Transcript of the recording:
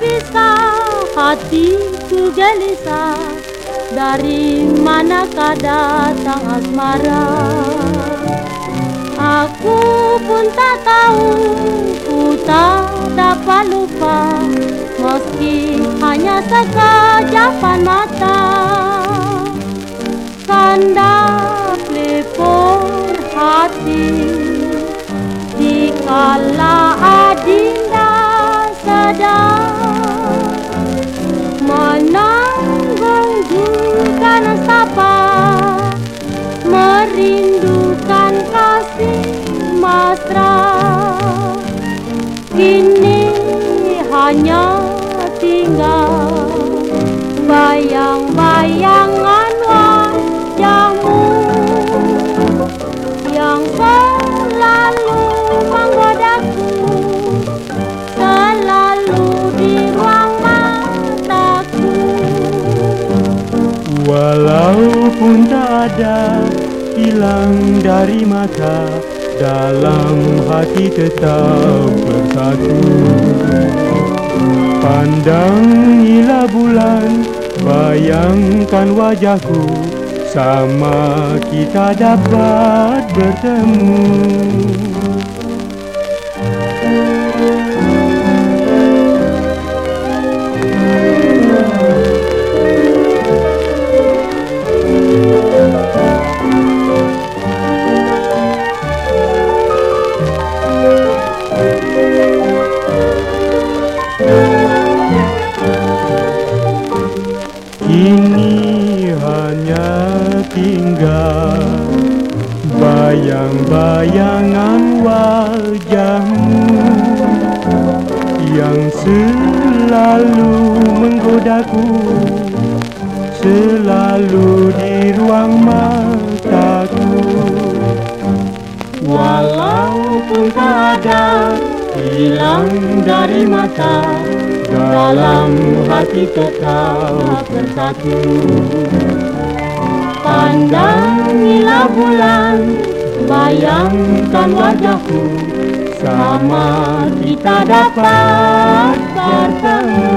terpisah hatiku gelisah. Dari manakah datang asmara? Aku pun tak tahu Ku tak dapat lupa. Meski hanya sekajapan mata. Kanda pelipur hati Dikala Merindukan kasih mesra Kini hanya tinggal Bayang-bayangan wajahmu Yang selalu menggodaku Selalu di ruang mataku. Walaupun tak ada hilang dari mata Dalam hati tetap bersatu. Pandangilah bulan Bayangkan wajahku Sama kita dapat bertemu tinggal. Bayang-bayangan wajahmu Yang selalu menggodaku Selalu di ruang mataku. Walaupun tak ada hilang dari mata Dalam hati tetap bersatu Pandangilah bulan Bayangkan wajahku. Sama kita dapat bertemu